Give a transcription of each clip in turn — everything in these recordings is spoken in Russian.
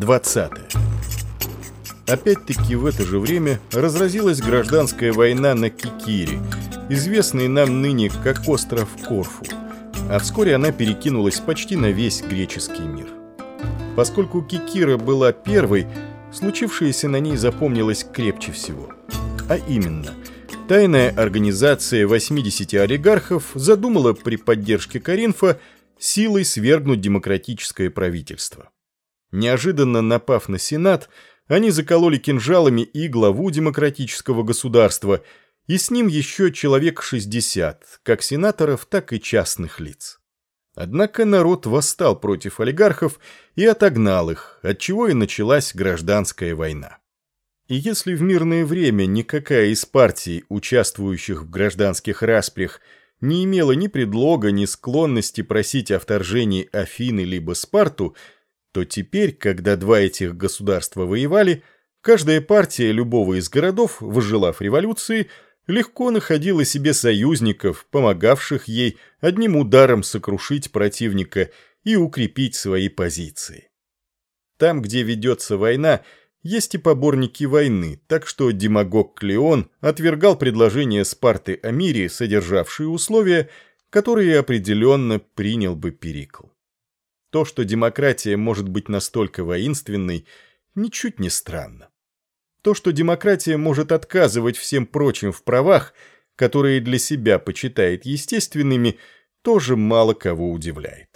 20. Опять-таки в это же время разразилась гражданская война на Кикире, известный нам ныне как остров Корфу, а вскоре она перекинулась почти на весь греческий мир. Поскольку Кикира была первой, случившееся на ней запомнилось крепче всего. А именно, тайная организация 80 олигархов задумала при поддержке Каринфа силой свергнуть демократическое правительство. Неожиданно напав на Сенат, они закололи кинжалами и главу демократического государства, и с ним еще человек 60, как сенаторов, так и частных лиц. Однако народ восстал против олигархов и отогнал их, отчего и началась гражданская война. И если в мирное время никакая из партий, участвующих в гражданских распрях, не имела ни предлога, ни склонности просить о вторжении Афины либо Спарту, то теперь, когда два этих государства воевали, каждая партия любого из городов, выжелав революции, легко находила себе союзников, помогавших ей одним ударом сокрушить противника и укрепить свои позиции. Там, где ведется война, есть и поборники войны, так что демагог Клеон отвергал предложение Спарты о мире, содержавшие условия, которые определенно принял бы Перикл. То, что демократия может быть настолько воинственной, ничуть не странно. То, что демократия может отказывать всем прочим в правах, которые для себя почитает естественными, тоже мало кого удивляет.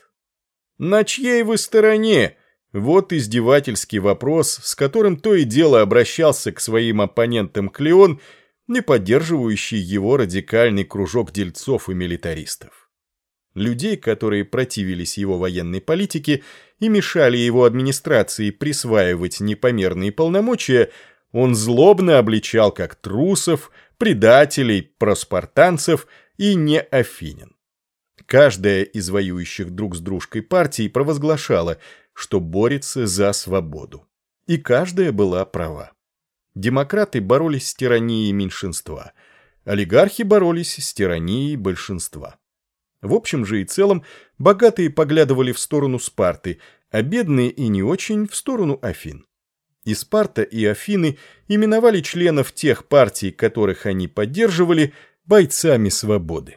«На чьей вы стороне?» Вот издевательский вопрос, с которым то и дело обращался к своим оппонентам Клеон, не поддерживающий его радикальный кружок дельцов и милитаристов. Людей, которые противились его военной политике и мешали его администрации присваивать непомерные полномочия, он злобно обличал как трусов, предателей, проспартанцев и неафинин. Каждая из воюющих друг с дружкой партий провозглашала, что борется за свободу. И каждая была права. Демократы боролись с тиранией меньшинства, олигархи боролись с тиранией большинства. В общем же и целом, богатые поглядывали в сторону Спарты, а бедные и не очень в сторону Афин. И Спарта, и Афины именовали членов тех партий, которых они поддерживали, бойцами свободы.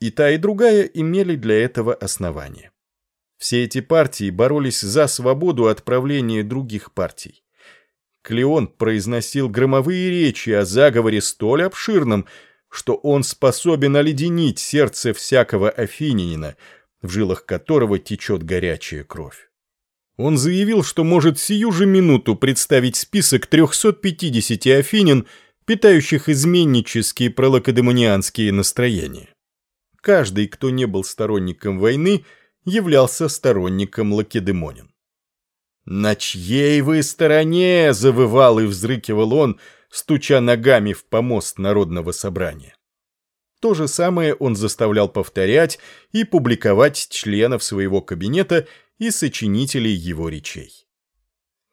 И та, и другая имели для этого основания. Все эти партии боролись за свободу от правления других партий. Клеон произносил громовые речи о заговоре столь обширном, что он способен оледенить сердце всякого афинянина, в жилах которого течет горячая кровь. Он заявил, что может сию же минуту представить список 350 афинин, питающих изменнические пролакодемонианские настроения. Каждый, кто не был сторонником войны, являлся сторонником лакедемонин. «На чьей вы стороне?» — завывал и взрыкивал он, стуча ногами в помост народного собрания. То же самое он заставлял повторять и публиковать членов своего кабинета и сочинителей его речей.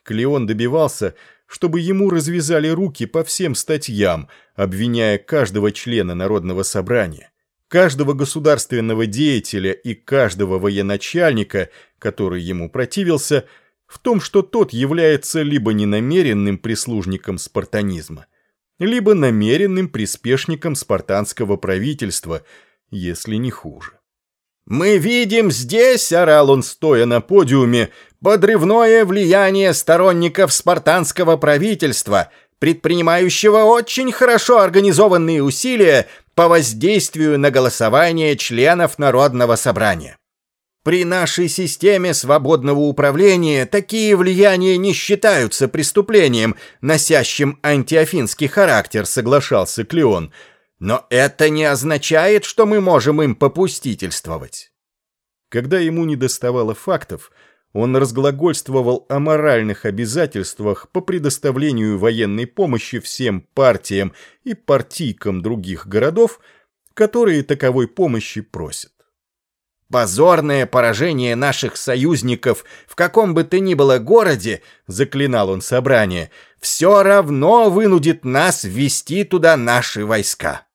Клеон добивался, чтобы ему развязали руки по всем статьям, обвиняя каждого члена народного собрания, каждого государственного деятеля и каждого военачальника, который ему противился – в том, что тот является либо ненамеренным прислужником спартанизма, либо намеренным приспешником спартанского правительства, если не хуже. «Мы видим здесь», — орал он, стоя на подиуме, «подрывное влияние сторонников спартанского правительства, предпринимающего очень хорошо организованные усилия по воздействию на голосование членов Народного собрания. При нашей системе свободного управления такие влияния не считаются преступлением, носящим антиафинский характер, соглашался Клеон. Но это не означает, что мы можем им попустительствовать. Когда ему не доставало фактов, он разглагольствовал о моральных обязательствах по предоставлению военной помощи всем партиям и партийкам других городов, которые таковой помощи просят. «Позорное поражение наших союзников в каком бы то ни было городе, — заклинал он собрание, — все равно вынудит нас ввести туда наши войска».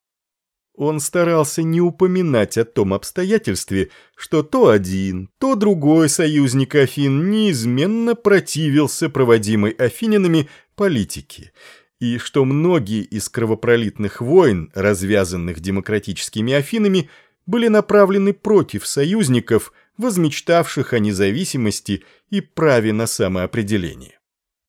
Он старался не упоминать о том обстоятельстве, что то один, то другой союзник Афин неизменно противился проводимой афининами политике, и что многие из кровопролитных войн, развязанных демократическими Афинами, были направлены против союзников, возмечтавших о независимости и праве на самоопределение.